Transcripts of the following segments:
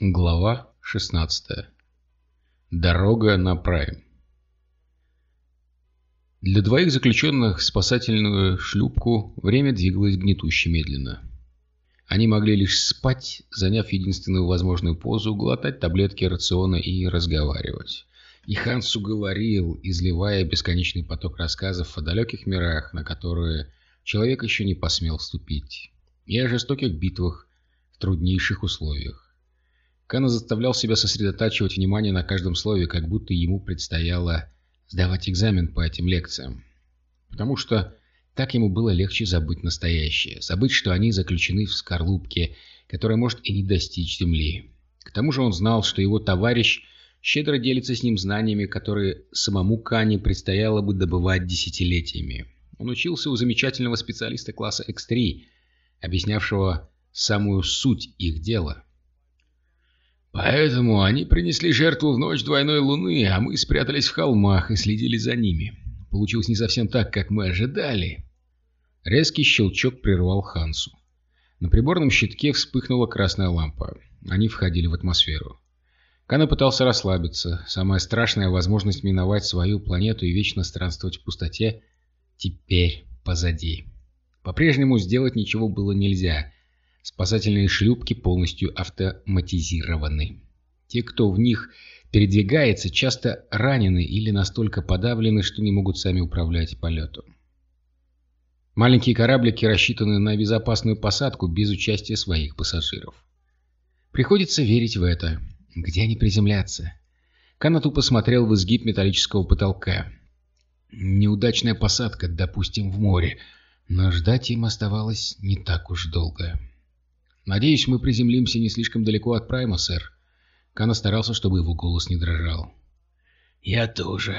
Глава 16. Дорога на Прайм. Для двоих заключенных в спасательную шлюпку время двигалось гнетуще медленно. Они могли лишь спать, заняв единственную возможную позу, глотать таблетки рациона и разговаривать. И Хансу говорил, изливая бесконечный поток рассказов о далеких мирах, на которые человек еще не посмел вступить, и о жестоких битвах в труднейших условиях. Кана заставлял себя сосредотачивать внимание на каждом слове, как будто ему предстояло сдавать экзамен по этим лекциям. Потому что так ему было легче забыть настоящее, забыть, что они заключены в скорлупке, которая может и не достичь земли. К тому же он знал, что его товарищ щедро делится с ним знаниями, которые самому Кане предстояло бы добывать десятилетиями. Он учился у замечательного специалиста класса X3, объяснявшего самую суть их дела. Поэтому они принесли жертву в ночь двойной луны, а мы спрятались в холмах и следили за ними. Получилось не совсем так, как мы ожидали. Резкий щелчок прервал Хансу. На приборном щитке вспыхнула красная лампа. Они входили в атмосферу. Кана пытался расслабиться. Самая страшная возможность миновать свою планету и вечно странствовать в пустоте теперь позади. По-прежнему сделать ничего было нельзя. Спасательные шлюпки полностью автоматизированы. Те, кто в них передвигается, часто ранены или настолько подавлены, что не могут сами управлять полетом. Маленькие кораблики рассчитаны на безопасную посадку без участия своих пассажиров. Приходится верить в это. Где они приземлятся? Канату посмотрел в изгиб металлического потолка. Неудачная посадка, допустим, в море, но ждать им оставалось не так уж долго. «Надеюсь, мы приземлимся не слишком далеко от Прайма, сэр». Кана старался, чтобы его голос не дрожал. «Я тоже».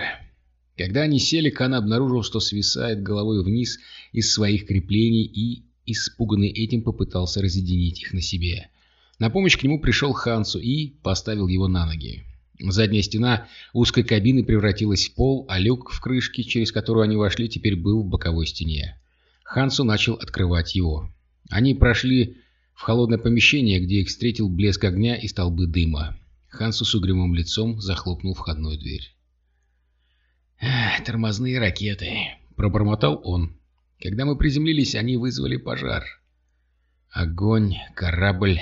Когда они сели, Кана обнаружил, что свисает головой вниз из своих креплений и, испуганный этим, попытался разъединить их на себе. На помощь к нему пришел Хансу и поставил его на ноги. Задняя стена узкой кабины превратилась в пол, а люк в крышке, через которую они вошли, теперь был в боковой стене. Хансу начал открывать его. Они прошли в холодное помещение, где их встретил блеск огня и столбы дыма. Хансу с угрюмым лицом захлопнул входную дверь. «Тормозные ракеты», — пробормотал он. «Когда мы приземлились, они вызвали пожар». Огонь, корабль,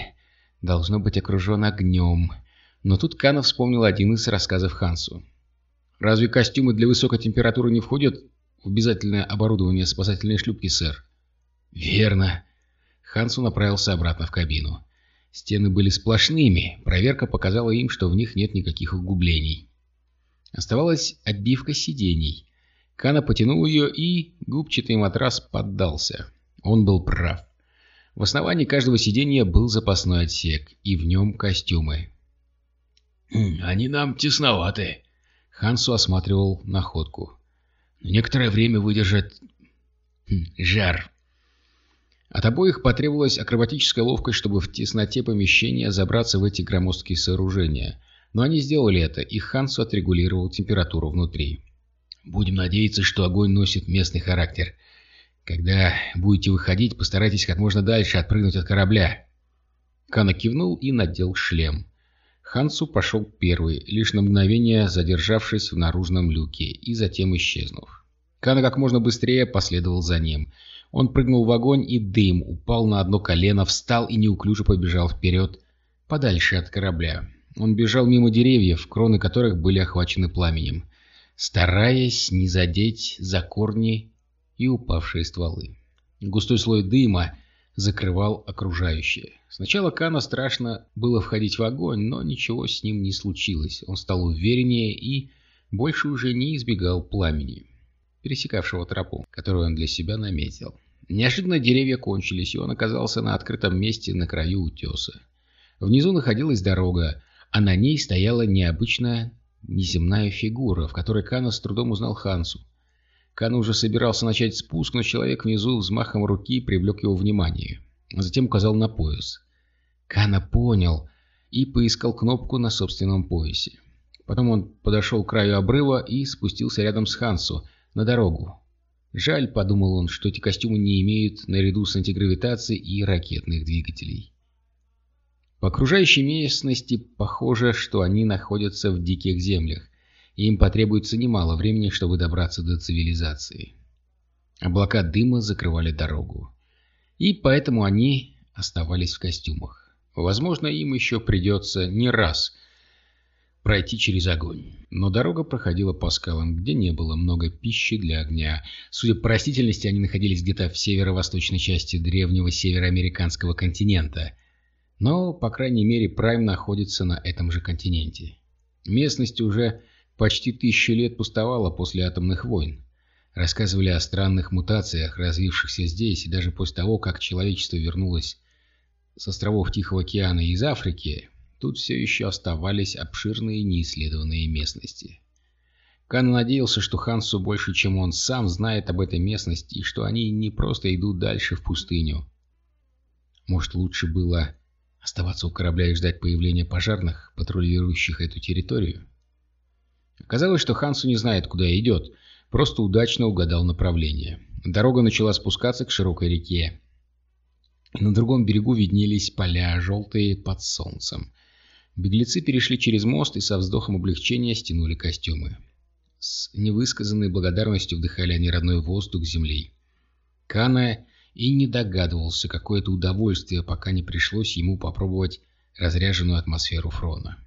должно быть окружен огнем. Но тут Кана вспомнил один из рассказов Хансу. «Разве костюмы для высокой температуры не входят в обязательное оборудование спасательной шлюпки, сэр?» «Верно». Хансу направился обратно в кабину. Стены были сплошными, проверка показала им, что в них нет никаких углублений. Оставалась отбивка сидений. Кана потянул ее, и губчатый матрас поддался. Он был прав. В основании каждого сиденья был запасной отсек, и в нем костюмы. «Хм, «Они нам тесноваты», — Хансу осматривал находку. «Некоторое время выдержат хм, жар». От обоих потребовалась акробатическая ловкость, чтобы в тесноте помещения забраться в эти громоздкие сооружения. Но они сделали это, и Хансу отрегулировал температуру внутри. «Будем надеяться, что огонь носит местный характер», когда будете выходить, постарайтесь как можно дальше отпрыгнуть от корабля. Кана кивнул и надел шлем. Хансу пошел первый, лишь на мгновение задержавшись в наружном люке и затем исчезнув. Кана как можно быстрее последовал за ним. Он прыгнул в огонь, и дым упал на одно колено, встал и неуклюже побежал вперед, подальше от корабля. Он бежал мимо деревьев, кроны которых были охвачены пламенем, стараясь не задеть за корни и упавшие стволы. Густой слой дыма закрывал окружающее. Сначала Кана страшно было входить в огонь, но ничего с ним не случилось. Он стал увереннее и больше уже не избегал пламени, пересекавшего тропу, которую он для себя наметил. Неожиданно деревья кончились, и он оказался на открытом месте на краю утеса. Внизу находилась дорога, а на ней стояла необычная неземная фигура, в которой Кана с трудом узнал Хансу. Кан уже собирался начать спуск, но человек внизу взмахом руки привлек его внимание. А затем указал на пояс. Кана понял и поискал кнопку на собственном поясе. Потом он подошел к краю обрыва и спустился рядом с Хансу на дорогу. Жаль, подумал он, что эти костюмы не имеют наряду с антигравитацией и ракетных двигателей. По окружающей местности похоже, что они находятся в диких землях, и им потребуется немало времени, чтобы добраться до цивилизации. Облака дыма закрывали дорогу. И поэтому они оставались в костюмах. Возможно, им еще придется не раз пройти через огонь. Но дорога проходила по скалам, где не было много пищи для огня. Судя по растительности, они находились где-то в северо-восточной части древнего североамериканского континента. Но, по крайней мере, Прайм находится на этом же континенте. Местность уже почти тысячу лет пустовала после атомных войн. Рассказывали о странных мутациях, развившихся здесь, и даже после того, как человечество вернулось с островов Тихого океана из Африки, тут все еще оставались обширные неисследованные местности. Кан надеялся, что Хансу больше, чем он сам, знает об этой местности, и что они не просто идут дальше в пустыню. Может, лучше было оставаться у корабля и ждать появления пожарных, патрулирующих эту территорию? Оказалось, что Хансу не знает, куда идет, просто удачно угадал направление. Дорога начала спускаться к широкой реке. На другом берегу виднелись поля, желтые под солнцем. Беглецы перешли через мост и со вздохом облегчения стянули костюмы. С невысказанной благодарностью вдыхали они родной воздух земли. Кана и не догадывался, какое это удовольствие, пока не пришлось ему попробовать разряженную атмосферу Фрона.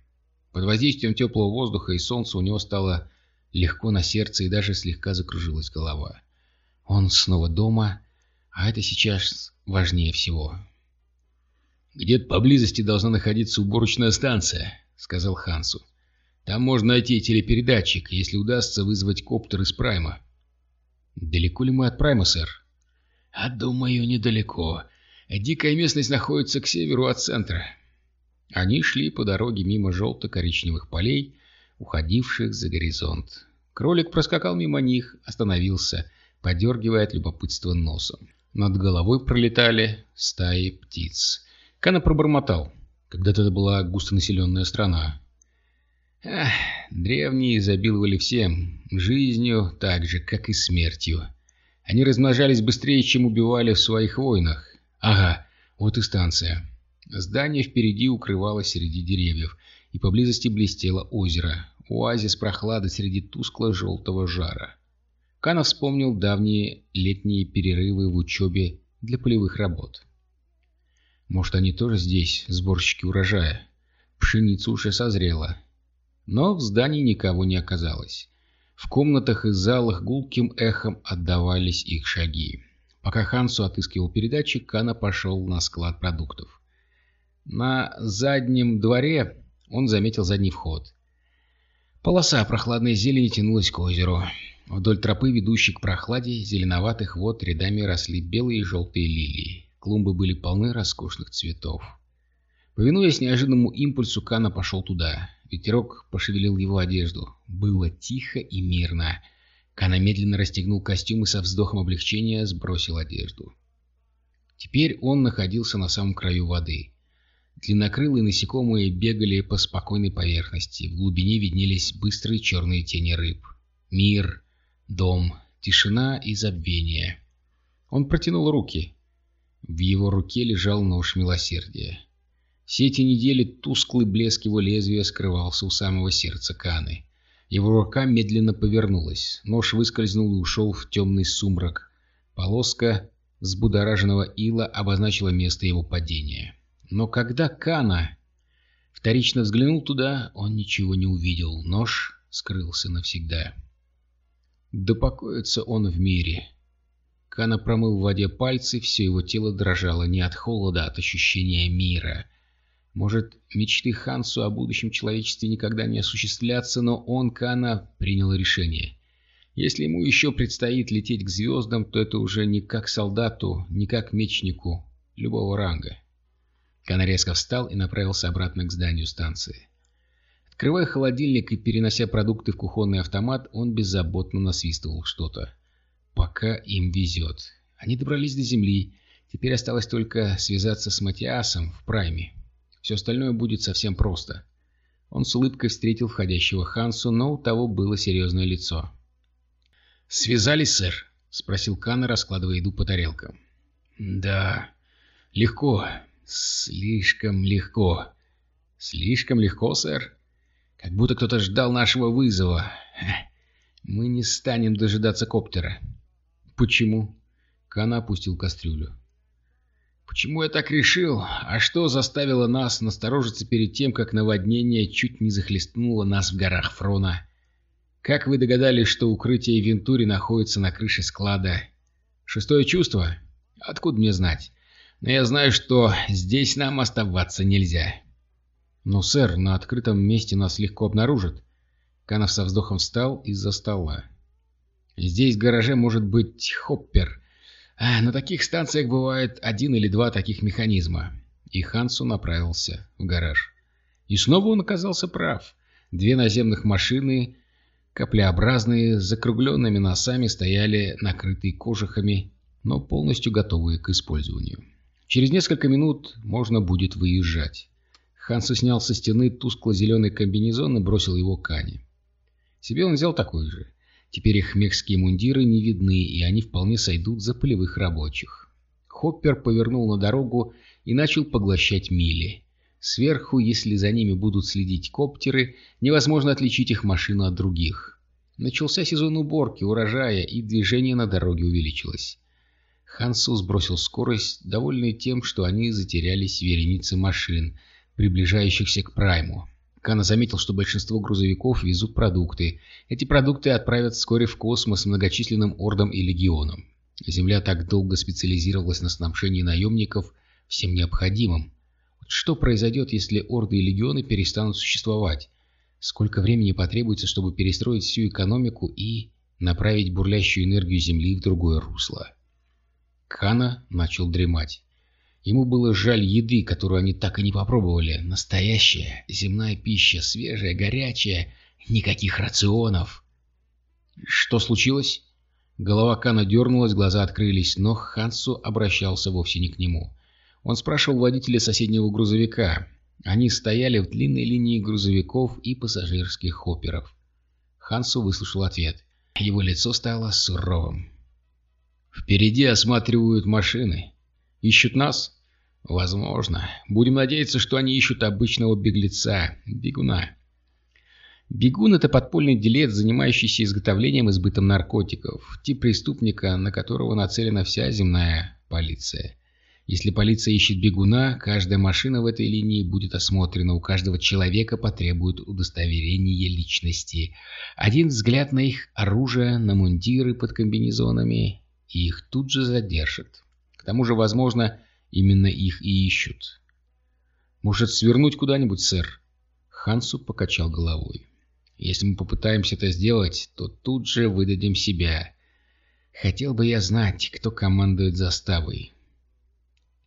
Под воздействием теплого воздуха и солнца у него стало легко на сердце и даже слегка закружилась голова. Он снова дома, а это сейчас важнее всего. «Где-то поблизости должна находиться уборочная станция», — сказал Хансу. «Там можно найти телепередатчик, если удастся вызвать коптер из Прайма». «Далеко ли мы от Прайма, сэр?» «А думаю, недалеко. Дикая местность находится к северу от центра. Они шли по дороге мимо желто-коричневых полей, уходивших за горизонт. Кролик проскакал мимо них, остановился, подергивая от любопытства носом. Над головой пролетали стаи птиц. Кана пробормотал. Когда-то это была густонаселенная страна. Эх, древние изобиловали всем, жизнью так же, как и смертью. Они размножались быстрее, чем убивали в своих войнах. Ага, вот и станция. Здание впереди укрывалось среди деревьев, и поблизости блестело озеро, оазис прохлады среди тускло-желтого жара. Кана вспомнил давние летние перерывы в учебе для полевых работ. Может, они тоже здесь, сборщики урожая? Пшеница уже созрела. Но в здании никого не оказалось. В комнатах и залах гулким эхом отдавались их шаги. Пока Хансу отыскивал передатчик, Кана пошел на склад продуктов. На заднем дворе он заметил задний вход. Полоса прохладной зелени тянулась к озеру. Вдоль тропы, ведущей к прохладе, зеленоватых вод рядами росли белые и желтые лилии. Клумбы были полны роскошных цветов. Повинуясь неожиданному импульсу, Кана пошел туда. Ветерок пошевелил его одежду. Было тихо и мирно. Кана медленно расстегнул костюм и со вздохом облегчения сбросил одежду. Теперь он находился на самом краю воды. Длиннокрылые насекомые бегали по спокойной поверхности. В глубине виднелись быстрые черные тени рыб. Мир, дом, тишина и забвение. Он протянул руки. В его руке лежал нож милосердия. Все эти недели тусклый блеск его лезвия скрывался у самого сердца Каны. Его рука медленно повернулась. Нож выскользнул и ушел в темный сумрак. Полоска взбудораженного ила обозначила место его падения. Но когда Кана вторично взглянул туда, он ничего не увидел. Нож скрылся навсегда. Да покоится он в мире. Кана промыл в воде пальцы, все его тело дрожало не от холода, а от ощущения мира. Может, мечты Хансу о будущем человечестве никогда не осуществлятся, но он, Кана, принял решение. Если ему еще предстоит лететь к звездам, то это уже не как солдату, не как мечнику любого ранга. Кана резко встал и направился обратно к зданию станции. Открывая холодильник и перенося продукты в кухонный автомат, он беззаботно насвистывал что-то. Пока им везет. Они добрались до земли. Теперь осталось только связаться с Матиасом в прайме. Все остальное будет совсем просто. Он с улыбкой встретил входящего Хансу, но у того было серьезное лицо. «Связались, сэр?» — спросил Кана, раскладывая еду по тарелкам. «Да, легко. Слишком легко. Слишком легко, сэр. Как будто кто-то ждал нашего вызова. Мы не станем дожидаться коптера. Почему? Кана опустил кастрюлю. Почему я так решил? А что заставило нас насторожиться перед тем, как наводнение чуть не захлестнуло нас в горах Фрона? Как вы догадались, что укрытие Вентури находится на крыше склада? Шестое чувство? Откуда мне знать? Но я знаю, что здесь нам оставаться нельзя. Но, сэр, на открытом месте нас легко обнаружат. Канов со вздохом встал из-за стола. Здесь в гараже может быть хоппер. А на таких станциях бывает один или два таких механизма. И Хансу направился в гараж. И снова он оказался прав. Две наземных машины, каплеобразные, с закругленными носами, стояли накрытые кожухами, но полностью готовые к использованию. Через несколько минут можно будет выезжать. Хансу снял со стены тускло-зеленый комбинезон и бросил его к Ане. Себе он взял такой же. Теперь их мехские мундиры не видны, и они вполне сойдут за полевых рабочих. Хоппер повернул на дорогу и начал поглощать мили. Сверху, если за ними будут следить коптеры, невозможно отличить их машину от других. Начался сезон уборки, урожая, и движение на дороге увеличилось. Хансу сбросил скорость, довольный тем, что они затерялись в веренице машин, приближающихся к Прайму. Кана заметил, что большинство грузовиков везут продукты. Эти продукты отправят вскоре в космос многочисленным ордам и легионам. Земля так долго специализировалась на снабжении наемников всем необходимым. Что произойдет, если орды и легионы перестанут существовать? Сколько времени потребуется, чтобы перестроить всю экономику и направить бурлящую энергию Земли в другое русло? Кана начал дремать. Ему было жаль еды, которую они так и не попробовали. Настоящая земная пища, свежая, горячая, никаких рационов. Что случилось? Голова Кана дернулась, глаза открылись, но Хансу обращался вовсе не к нему. Он спрашивал водителя соседнего грузовика. Они стояли в длинной линии грузовиков и пассажирских хопперов. Хансу выслушал ответ. Его лицо стало суровым. «Впереди осматривают машины. Ищут нас?» Возможно. Будем надеяться, что они ищут обычного беглеца, бегуна. Бегун — это подпольный делец, занимающийся изготовлением и сбытом наркотиков, тип преступника, на которого нацелена вся земная полиция. Если полиция ищет бегуна, каждая машина в этой линии будет осмотрена, у каждого человека потребует удостоверения личности. Один взгляд на их оружие, на мундиры под комбинезонами, и их тут же задержат. К тому же, возможно, Именно их и ищут. Может, свернуть куда-нибудь, сэр? Хансу покачал головой. Если мы попытаемся это сделать, то тут же выдадим себя. Хотел бы я знать, кто командует заставой.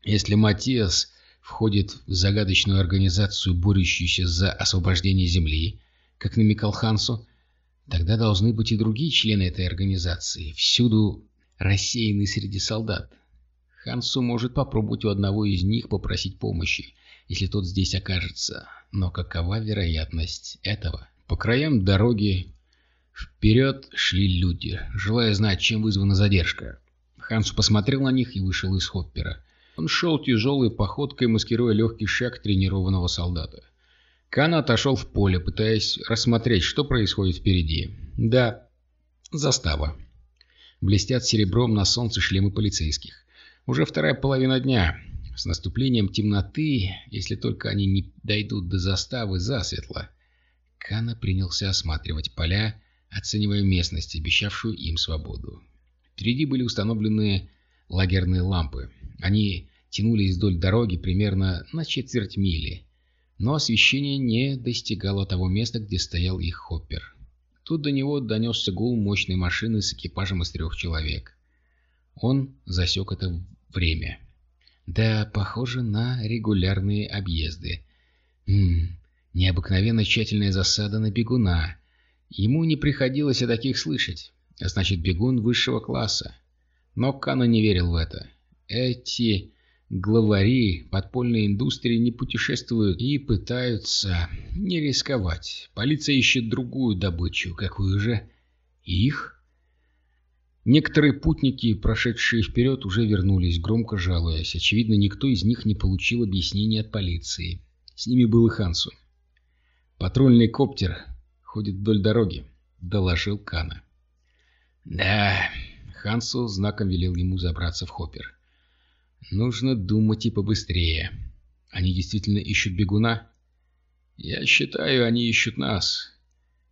Если Матиас входит в загадочную организацию, борющуюся за освобождение Земли, как намекал Хансу, тогда должны быть и другие члены этой организации, всюду рассеянные среди солдат. Хансу может попробовать у одного из них попросить помощи, если тот здесь окажется. Но какова вероятность этого? По краям дороги вперед шли люди, желая знать, чем вызвана задержка. Хансу посмотрел на них и вышел из хоппера. Он шел тяжелой походкой, маскируя легкий шаг тренированного солдата. Кана отошел в поле, пытаясь рассмотреть, что происходит впереди. Да, застава. Блестят серебром на солнце шлемы полицейских. Уже вторая половина дня. С наступлением темноты, если только они не дойдут до заставы засветло, Кана принялся осматривать поля, оценивая местность, обещавшую им свободу. Впереди были установлены лагерные лампы. Они тянулись вдоль дороги примерно на четверть мили, но освещение не достигало того места, где стоял их хоппер. Тут до него донесся гул мощной машины с экипажем из трех человек. Он засек это время. Да, похоже на регулярные объезды. Хм, необыкновенно тщательная засада на бегуна. Ему не приходилось о таких слышать. А значит, бегун высшего класса. Но Кано не верил в это. Эти главари подпольной индустрии не путешествуют и пытаются не рисковать. Полиция ищет другую добычу. Какую же? Их? Некоторые путники, прошедшие вперед, уже вернулись, громко жалуясь. Очевидно, никто из них не получил объяснений от полиции. С ними был и Хансу. «Патрульный коптер ходит вдоль дороги», — доложил Кана. «Да...» — Хансу знаком велел ему забраться в хоппер. «Нужно думать и побыстрее. Они действительно ищут бегуна?» «Я считаю, они ищут нас».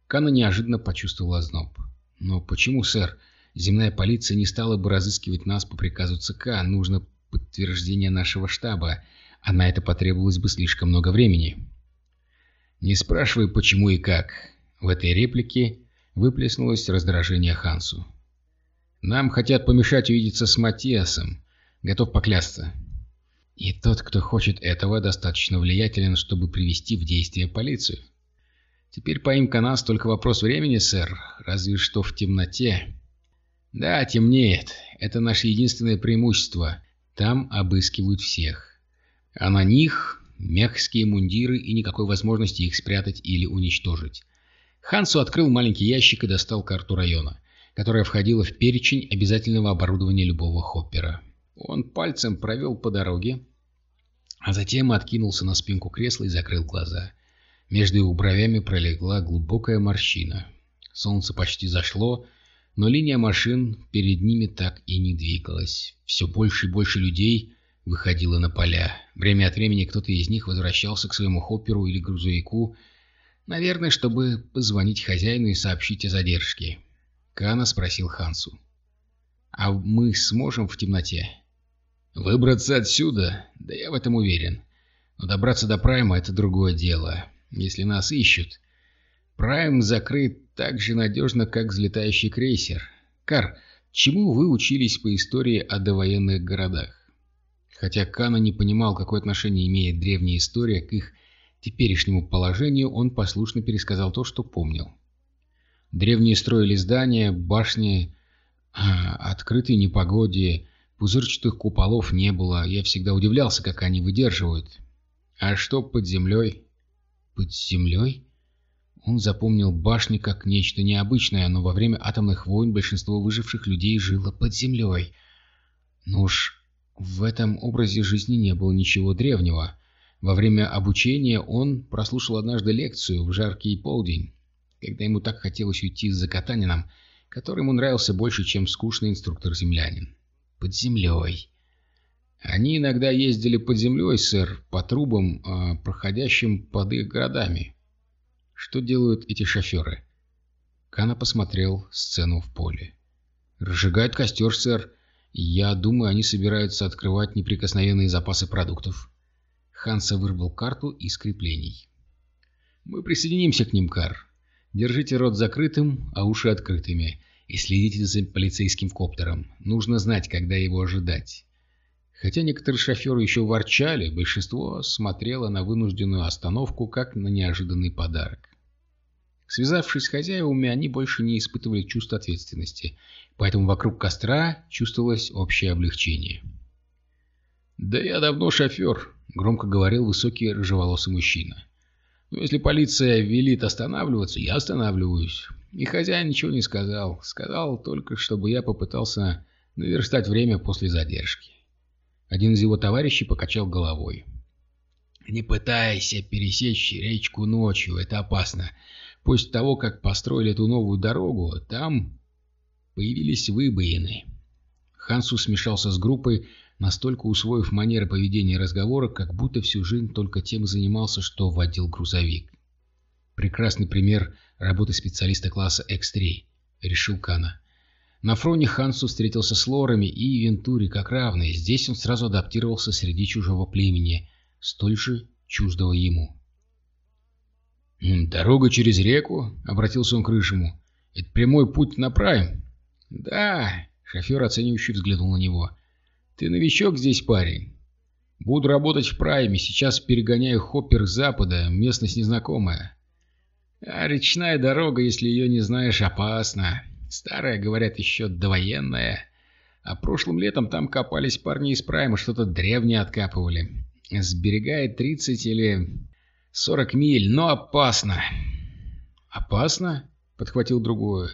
Кана неожиданно почувствовал озноб. «Но почему, сэр?» Земная полиция не стала бы разыскивать нас по приказу ЦК. Нужно подтверждение нашего штаба, а на это потребовалось бы слишком много времени. Не спрашивай, почему и как. В этой реплике выплеснулось раздражение Хансу. Нам хотят помешать увидеться с Матиасом. Готов поклясться. И тот, кто хочет этого, достаточно влиятелен, чтобы привести в действие полицию. Теперь поимка нас только вопрос времени, сэр. Разве что в темноте да, темнеет. Это наше единственное преимущество. Там обыскивают всех. А на них мягкие мундиры и никакой возможности их спрятать или уничтожить. Хансу открыл маленький ящик и достал карту района, которая входила в перечень обязательного оборудования любого хоппера. Он пальцем провел по дороге, а затем откинулся на спинку кресла и закрыл глаза. Между его бровями пролегла глубокая морщина. Солнце почти зашло, но линия машин перед ними так и не двигалась. Все больше и больше людей выходило на поля. Время от времени кто-то из них возвращался к своему хопперу или грузовику, наверное, чтобы позвонить хозяину и сообщить о задержке. Кана спросил Хансу. «А мы сможем в темноте?» «Выбраться отсюда? Да я в этом уверен. Но добраться до Прайма — это другое дело. Если нас ищут, Прайм закрыт так же надежно, как взлетающий крейсер. Кар, чему вы учились по истории о довоенных городах? Хотя Кана не понимал, какое отношение имеет древняя история к их теперешнему положению, он послушно пересказал то, что помнил. Древние строили здания, башни, а, открытые непогоде, пузырчатых куполов не было. Я всегда удивлялся, как они выдерживают. А что под землей? Под землей? Он запомнил башни как нечто необычное, но во время атомных войн большинство выживших людей жило под землей. Но уж в этом образе жизни не было ничего древнего. Во время обучения он прослушал однажды лекцию в жаркий полдень, когда ему так хотелось уйти за Катанином, который ему нравился больше, чем скучный инструктор-землянин. Под землей. Они иногда ездили под землей, сэр, по трубам, а, проходящим под их городами. Что делают эти шоферы? Кана посмотрел сцену в поле. «Разжигают костер, сэр. Я думаю, они собираются открывать неприкосновенные запасы продуктов». Ханса вырвал карту из креплений. «Мы присоединимся к ним, Кар. Держите рот закрытым, а уши открытыми, и следите за полицейским коптером. Нужно знать, когда его ожидать». Хотя некоторые шоферы еще ворчали, большинство смотрело на вынужденную остановку как на неожиданный подарок. Связавшись с хозяевами, они больше не испытывали чувства ответственности, поэтому вокруг костра чувствовалось общее облегчение. «Да я давно шофер», — громко говорил высокий рыжеволосый мужчина. «Но если полиция велит останавливаться, я останавливаюсь». И хозяин ничего не сказал. Сказал только, чтобы я попытался наверстать время после задержки. Один из его товарищей покачал головой. «Не пытайся пересечь речку ночью, это опасно. После того, как построили эту новую дорогу, там появились выбоины». Хансу смешался с группой, настолько усвоив манеры поведения разговора, как будто всю жизнь только тем и занимался, что водил грузовик. «Прекрасный пример работы специалиста класса X3», — решил Кана. На фроне Хансу встретился с Лорами и Вентури как равные. Здесь он сразу адаптировался среди чужого племени, столь же чуждого ему. «Дорога через реку?» — обратился он к Рыжему. «Это прямой путь на Прайм?» «Да», — шофер оценивающе взглянул на него. «Ты новичок здесь, парень?» «Буду работать в Прайме. Сейчас перегоняю хоппер с запада. Местность незнакомая». «А речная дорога, если ее не знаешь, опасна. Старая, говорят, еще довоенная. А прошлым летом там копались парни из Прайма, что-то древнее откапывали. Сберегает 30 или 40 миль, но опасно. «Опасно?» — подхватил другое.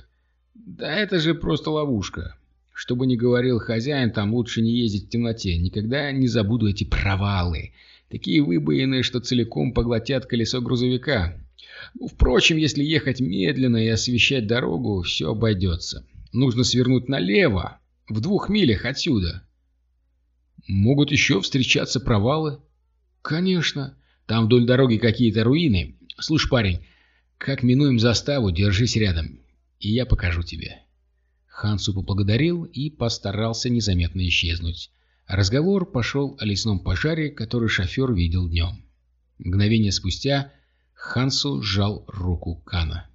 «Да это же просто ловушка. Что бы ни говорил хозяин, там лучше не ездить в темноте. Никогда не забуду эти провалы. Такие выбоины, что целиком поглотят колесо грузовика. Впрочем, если ехать медленно и освещать дорогу, все обойдется. Нужно свернуть налево, в двух милях отсюда. Могут еще встречаться провалы? Конечно. Там вдоль дороги какие-то руины. Слушай, парень, как минуем заставу, держись рядом, и я покажу тебе. Хансу поблагодарил и постарался незаметно исчезнуть. Разговор пошел о лесном пожаре, который шофер видел днем. Мгновение спустя Хансу сжал руку Кана.